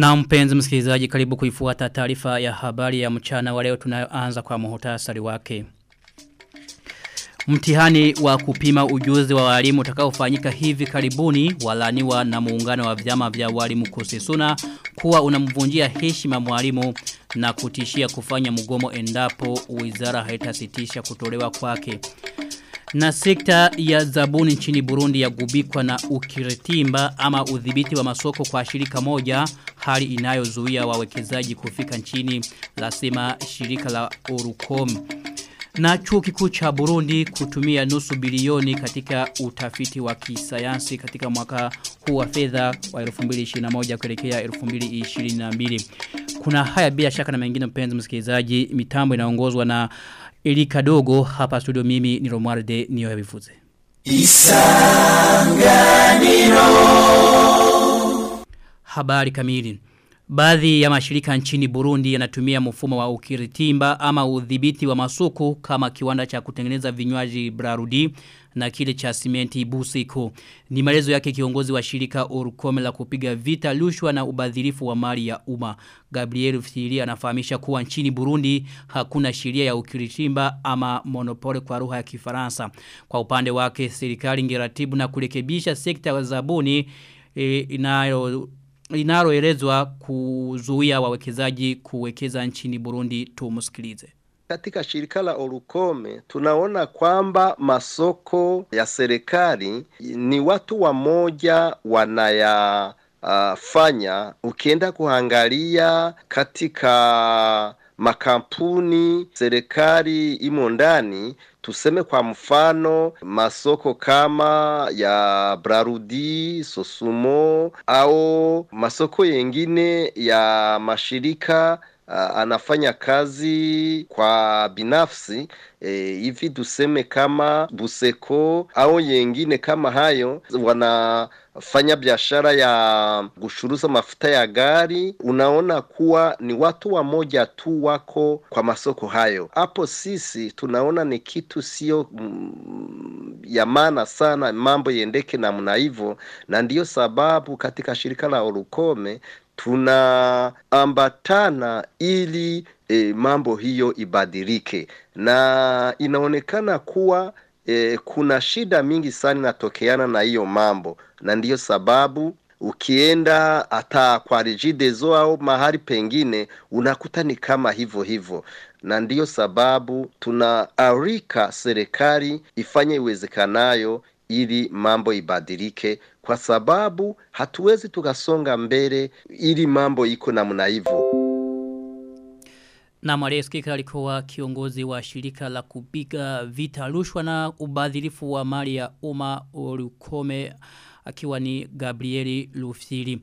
Na mpenzi msikilizaji karibu kuifuata taarifa ya habari ya mchana wa leo tunayoanza kwa muhtasari wake. Mtihani wa kupima ujuzi wa walimu utakaofanyika hivi karibuni walaniwa na muungano wa vyama vya walimu kusisuna kuwa unamvunjia heshima mwalimu na kutishia kufanya mgomo endapo wizara haitasitisha kutolewa kwake. Na sekta ya zabuni nchini Burundi ya gubikwa na ukiritimba ama udhibiti wa masoko kwa shirika moja hali inayozuia wawekezaji kufika nchini lasema shirika la Orukom. Na chuo kikuu cha Burundi kutumia nusu bilioni katika utafiti wa kisayansi katika mwaka huu wa fedha wa 2021 kuelekea 2022. Kuna haya bila shaka na mengine mpenzi msikilizaji mitambo inaongozwa na Elika Kadogo hapa studio mimi ni Romualde niyo yabivuze. Isanganiro Habari kamili Baadhi ya mashirika nchini Burundi yanatumia mfumo wa ukiritimba ama udhibiti wa masuku kama kiwanda cha kutengeneza vinywaji Brarudi na kile cha simenti Busiko. Ni maelezo yake kiongozi wa shirika Orukome la kupiga vita lushwa na ubadhirifu wa mali ya umma. Gabriel Fili anafahamisha kuwa nchini Burundi hakuna sheria ya ukiritimba ama monopole kwa lugha ya Kifaransa. Kwa upande wake serikali ingeratibu na kurekebisha sekta ya zabuni e, inayo linaloelezwa kuzuia wawekezaji kuwekeza nchini Burundi tumusikilize. Katika shirika la Orukome tunaona kwamba masoko ya serikali ni watu wamoja wanaya uh, fanya ukienda kuangalia katika makampuni serikali imo ndani. Tuseme kwa mfano masoko kama ya Brarudi, Sosumo au masoko yengine ya mashirika uh, anafanya kazi kwa binafsi e, hivi tuseme kama Buseko au yengine kama hayo wana fanya biashara ya kushuruza mafuta ya gari, unaona kuwa ni watu wamoja tu wako kwa masoko hayo. Hapo sisi tunaona ni kitu sio mm, ya maana sana mambo yendeke namna hivyo, na ndiyo sababu katika shirika la Orukome tunaambatana ili e, mambo hiyo ibadilike, na inaonekana kuwa e, kuna shida mingi sana inatokeana na hiyo mambo, na ndiyo sababu ukienda hata kwa Regideso au mahali pengine unakuta ni kama hivyo hivyo, na ndiyo sababu tunaarika serikali ifanye iwezekanayo ili mambo ibadilike, kwa sababu hatuwezi tukasonga mbele ili mambo iko namna hivyo. Na Mareski alikuwa kiongozi wa shirika la kupiga vita rushwa na ubadhirifu wa mali ya umma Olukome akiwa ni Gabrieli Lufsiri.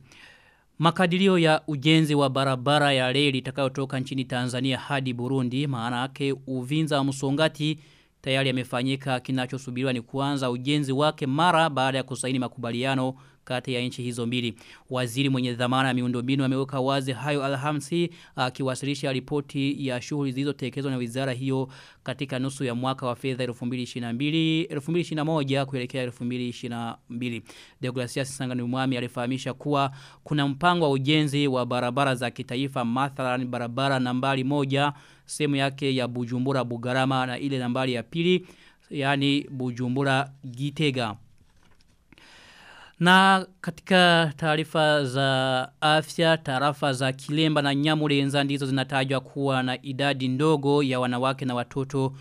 Makadirio ya ujenzi wa barabara ya reli itakayotoka nchini Tanzania hadi Burundi maana yake Uvinza wa Msongati tayari yamefanyika kinachosubiriwa ni kuanza ujenzi wake mara baada ya kusaini makubaliano kati ya nchi hizo mbili. Waziri mwenye dhamana ya miundombinu ameweka wazi hayo Alhamisi akiwasilisha ripoti ya shughuli zilizotekelezwa na wizara hiyo katika nusu ya mwaka wa fedha 2022 2021 kuelekea 2022. Deogratias Sangani Mwami alifahamisha kuwa kuna mpango wa ujenzi wa barabara za kitaifa mathalan barabara nambari moja sehemu yake ya Bujumbura Bugarama na ile nambari ya pili yani Bujumbura Gitega. Na katika taarifa za afya, tarafa za Kilemba na Nyamurenza ndizo zinatajwa kuwa na idadi ndogo ya wanawake na watoto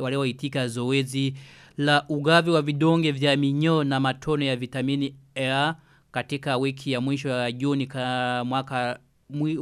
walioitika zoezi la ugavi wa vidonge vya minyo na matone ya vitamini A katika wiki ya mwisho ya Juni ka mwaka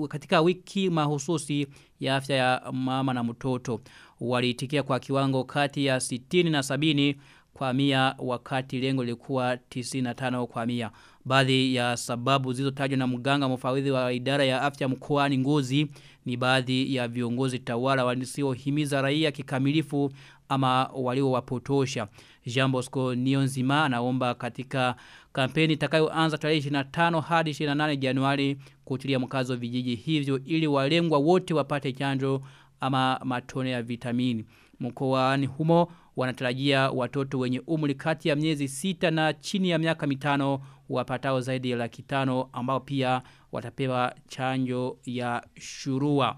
katika wiki mahususi ya afya ya mama na mtoto. Waliitikia kwa kiwango kati ya 60 na 70 kwa mia wakati lengo lilikuwa 95 kwa mia. Baadhi ya sababu zilizotajwa na mganga mfawidhi wa idara ya afya mkoani Ngozi ni baadhi ya viongozi tawala wasiohimiza raia kikamilifu ama waliowapotosha. Jean Bosco Nionzima anaomba katika kampeni itakayoanza tarehe 25 hadi 28 Januari kutilia mkazo vijiji hivyo ili walengwa wote wapate chanjo ama matone ya vitamini. Mkoani humo wanatarajia watoto wenye umri kati ya miezi sita na chini ya miaka mitano wapatao zaidi ya laki tano ambao pia watapewa chanjo ya shurua.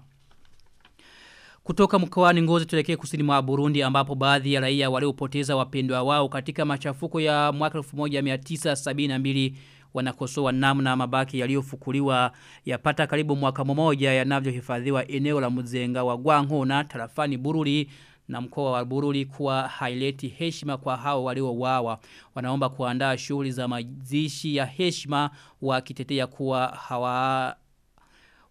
Kutoka mkoani Ngozi tulekee kusini mwa Burundi ambapo baadhi ya raia waliopoteza wapendwa wao katika machafuko ya mwaka 1972 wanakosoa namna mabaki yaliyofukuliwa yapata karibu mwaka mmoja yanavyohifadhiwa eneo la Muzenga wa Gwankona tarafani Bururi na mkoa wa Bururi kuwa haileti heshima kwa hao waliouawa. Wanaomba kuandaa shughuli za mazishi ya heshima wakitetea kuwa hawa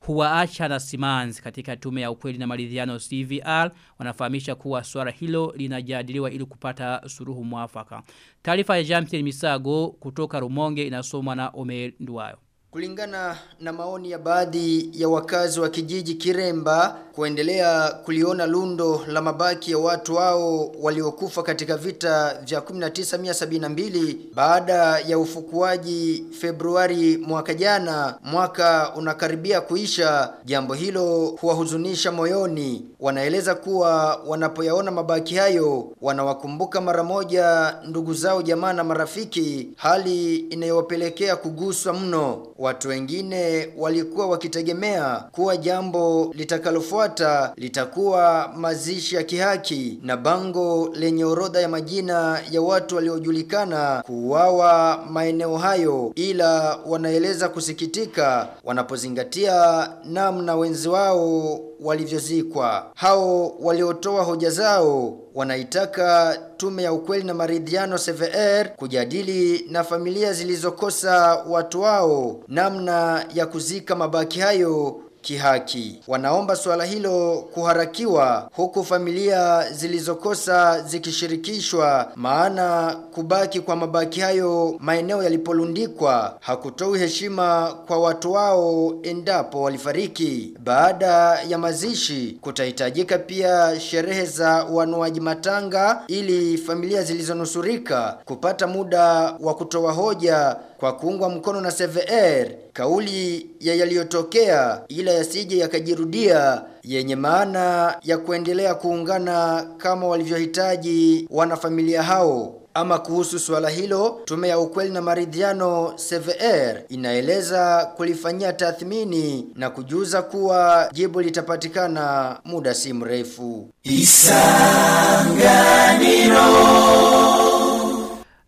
huwaacha na simanzi katika tume ya ukweli na maridhiano CVR wanafahamisha kuwa swala hilo linajadiliwa ili kupata suruhu mwafaka. Taarifa ya Jampier Misago kutoka Rumonge inasomwa na Omer Nduwayo. Kulingana na maoni ya baadhi ya wakazi wa kijiji Kiremba kuendelea kuliona lundo la mabaki ya watu wao waliokufa katika vita vya 1972 baada ya ufukuaji Februari mwaka jana mwaka unakaribia kuisha jambo hilo huwahuzunisha moyoni. Wanaeleza kuwa wanapoyaona mabaki hayo wanawakumbuka mara moja ndugu zao jamaa na marafiki hali inayowapelekea kuguswa mno Watu wengine walikuwa wakitegemea kuwa jambo litakalofuata litakuwa mazishi ya kihaki na bango lenye orodha ya majina ya watu waliojulikana kuuawa maeneo hayo, ila wanaeleza kusikitika wanapozingatia namna wenzi wao walivyozikwa. Hao waliotoa hoja zao wanaitaka tume ya ukweli na maridhiano CVR kujadili na familia zilizokosa watu wao namna ya kuzika mabaki hayo kihaki. Wanaomba suala hilo kuharakiwa huku familia zilizokosa zikishirikishwa maana kubaki kwa mabaki hayo maeneo yalipolundikwa hakutoi heshima kwa watu wao endapo walifariki. Baada ya mazishi kutahitajika pia sherehe za wanuaji matanga ili familia zilizonusurika kupata muda wa kutoa hoja kwa kuungwa mkono na CVR kauli ya yaliyotokea ila yasije yakajirudia yenye maana ya kuendelea kuungana kama walivyohitaji wanafamilia hao ama kuhusu suala hilo, tume ya ukweli na maridhiano CVR inaeleza kulifanyia tathmini na kujuza kuwa jibu litapatikana muda si mrefu.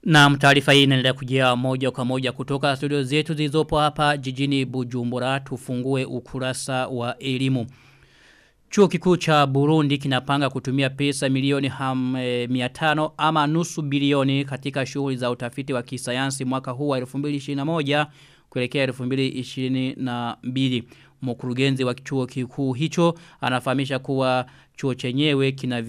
Na taarifa hii inaendelea kujia moja kwa moja kutoka studio zetu zilizopo hapa jijini Bujumbura tufungue ukurasa wa elimu. Chuo kikuu cha Burundi kinapanga kutumia pesa milioni ham, e, miatano ama nusu bilioni katika shughuli za utafiti wa kisayansi mwaka huu wa 2021 kuelekea 2022. Mkurugenzi wa chuo kikuu hicho anafahamisha kuwa chuo chenyewe kina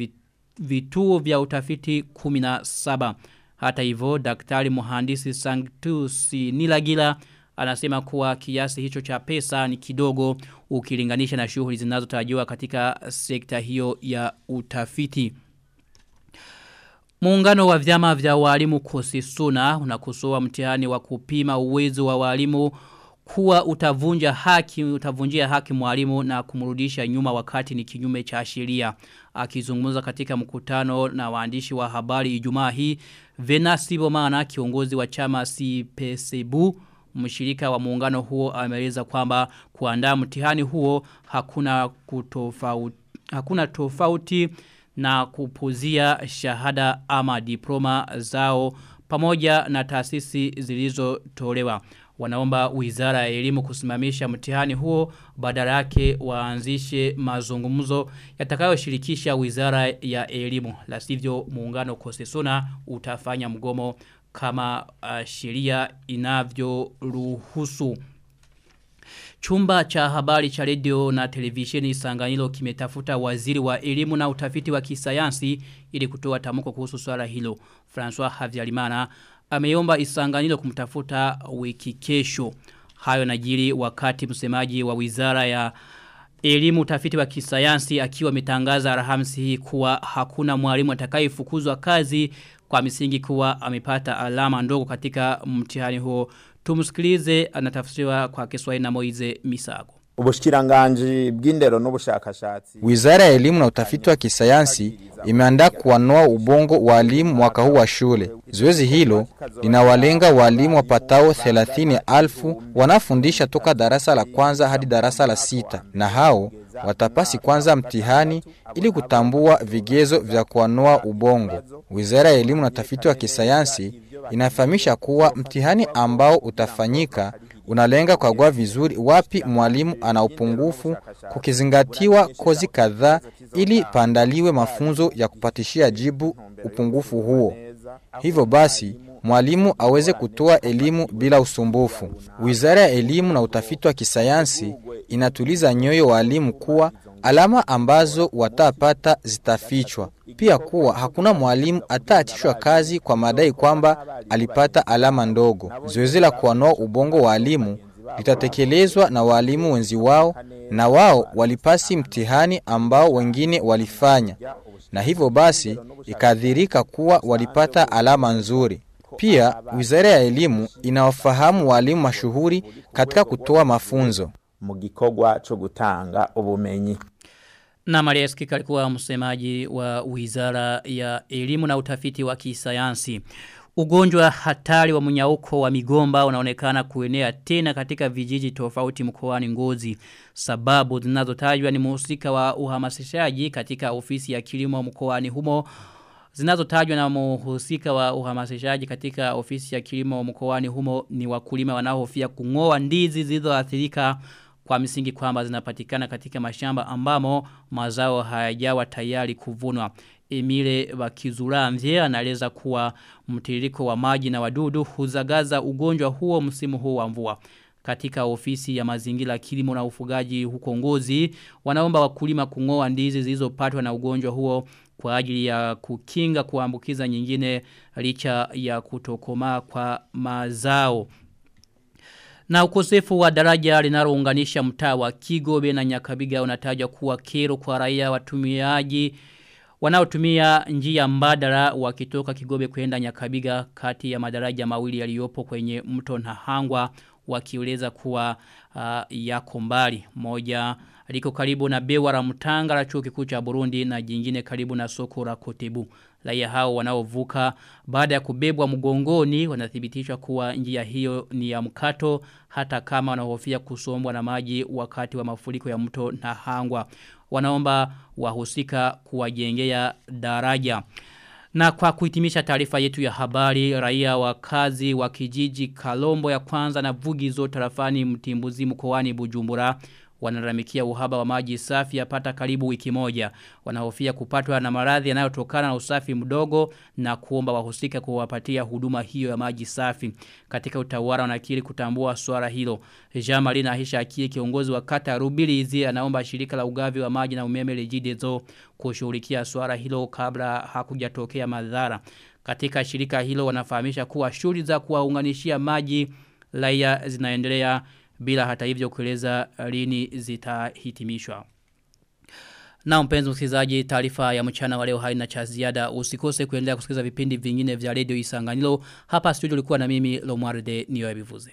vituo vya utafiti 17. Hata hivyo, daktari muhandisi Sanctus Nilagila anasema kuwa kiasi hicho cha pesa ni kidogo ukilinganisha na shughuli zinazotarajiwa katika sekta hiyo ya utafiti. Muungano wa vyama vya walimu Kosisuna unakosoa mtihani wa kupima uwezo wa walimu kuwa utavunja haki utavunjia haki mwalimu na kumrudisha nyuma wakati ni kinyume cha sheria. Akizungumza katika mkutano na waandishi wa habari Ijumaa hii, Venasi Bomana kiongozi wa chama CPCBU mshirika wa muungano huo ameeleza kwamba kuandaa mtihani huo hakuna kutofauti hakuna tofauti na kupuzia shahada ama diploma zao pamoja na taasisi zilizotolewa. Wanaomba wizara ya elimu kusimamisha mtihani huo badala yake waanzishe mazungumzo yatakayoshirikisha wizara ya elimu. La sivyo muungano kosesona utafanya mgomo kama uh, sheria inavyoruhusu. Chumba cha habari cha redio na televisheni Sanganilo kimetafuta waziri wa elimu na utafiti wa kisayansi ili kutoa tamko kuhusu swala hilo. François Havyarimana ameomba Isanganilo kumtafuta wiki kesho. Hayo najiri wakati msemaji wa wizara ya elimu utafiti wa kisayansi akiwa ametangaza Alhamisi hii kuwa hakuna mwalimu atakayefukuzwa kazi kwa misingi kuwa amepata alama ndogo katika mtihani huo. Tumsikilize anatafsiriwa kwa Kiswahili na Moize Misago. Wizara ya Elimu na Utafiti wa Kisayansi imeandaa kuwanoa ubongo walimu mwaka huu wa shule. Zoezi hilo linawalenga walimu wapatao 30,000 wanaofundisha toka darasa la kwanza hadi darasa la sita, na hao watapasi kwanza mtihani ili kutambua vigezo vya kuwanoa ubongo. Wizara ya Elimu na Utafiti wa Kisayansi inafahamisha kuwa mtihani ambao utafanyika unalenga kukagua vizuri wapi mwalimu ana upungufu, kukizingatiwa kozi kadhaa ili paandaliwe mafunzo ya kupatishia jibu upungufu huo. Hivyo basi mwalimu aweze kutoa elimu bila usumbufu. Wizara ya Elimu na Utafiti wa Kisayansi inatuliza nyoyo walimu kuwa alama ambazo watapata zitafichwa. Pia kuwa hakuna mwalimu ataachishwa kazi kwa madai kwamba alipata alama ndogo. Zoezi la kuanoa ubongo wa walimu litatekelezwa na waalimu wenzi wao na wao walipasi mtihani ambao wengine walifanya, na hivyo basi ikadhirika kuwa walipata alama nzuri. Pia Wizara ya Elimu inawafahamu walimu mashuhuri katika kutoa mafunzo. mu gikorwa cyo gutanga ubumenyi Na Maria kalikuwa alikuwa msemaji wa Wizara ya Elimu na Utafiti wa Kisayansi. Ugonjwa hatari wa mnyauko wa migomba unaonekana kuenea tena katika vijiji tofauti mkoani Ngozi. Sababu zinazotajwa ni muhusika wa uhamasishaji katika ofisi ya kilimo mkoani humo zinazotajwa na muhusika wa uhamasishaji katika ofisi ya kilimo mkoani humo ni wakulima wanaohofia kung'oa ndizi zilizoathirika kwa misingi kwamba zinapatikana katika mashamba ambamo mazao hayajawa tayari kuvunwa. Emile Bakizuramvye anaeleza kuwa mtiririko wa maji na wadudu huzagaza ugonjwa huo msimu huu wa mvua. Katika ofisi ya mazingira kilimo na ufugaji huko ngozi, wanaomba wakulima kung'oa ndizi zilizopatwa na ugonjwa huo kwa ajili ya kukinga kuambukiza nyingine licha ya kutokomaa kwa mazao. Na ukosefu wa daraja linalounganisha mtaa wa Kigobe na Nyakabiga unatajwa kuwa kero kwa raia watumiaji wanaotumia njia mbadala wakitoka Kigobe kwenda Nyakabiga kati ya madaraja mawili yaliyopo kwenye mto Nahangwa wakieleza kuwa uh, yako mbali. Moja liko karibu na bewa la mtanga la chuo kikuu cha Burundi na jingine karibu na soko la Kotebu. Raia hao wanaovuka baada ya kubebwa mgongoni wanathibitisha kuwa njia hiyo ni ya mkato hata kama wanahofia kusombwa na maji wakati wa mafuriko ya mto na hangwa. Wanaomba wahusika kuwajengea daraja. Na kwa kuhitimisha taarifa yetu ya habari, raia wakazi wa kijiji Kalombo ya kwanza na Vugizo tarafani mtimbuzi mkoani Bujumbura wanaramikia uhaba wa maji safi yapata karibu wiki moja. Wanahofia kupatwa na maradhi yanayotokana na usafi mdogo na kuomba wahusika kuwapatia huduma hiyo ya maji safi. Katika utawala wanakiri kutambua swala hilo. Jean Marie Nahisha Akie kiongozi wa kata Rubirizi anaomba shirika la ugavi wa maji na umeme Regideso kushughulikia swala hilo kabla hakujatokea madhara. Katika shirika hilo wanafahamisha kuwa shughuli za kuwaunganishia maji raia zinaendelea bila hata hivyo kueleza lini zitahitimishwa. Na mpenzi msikilizaji taarifa ya mchana wa leo haina cha ziada usikose kuendelea kusikiliza vipindi vingine vya Radio Isanganilo hapa studio ulikuwa na mimi Lomwarde niyo yabivuze.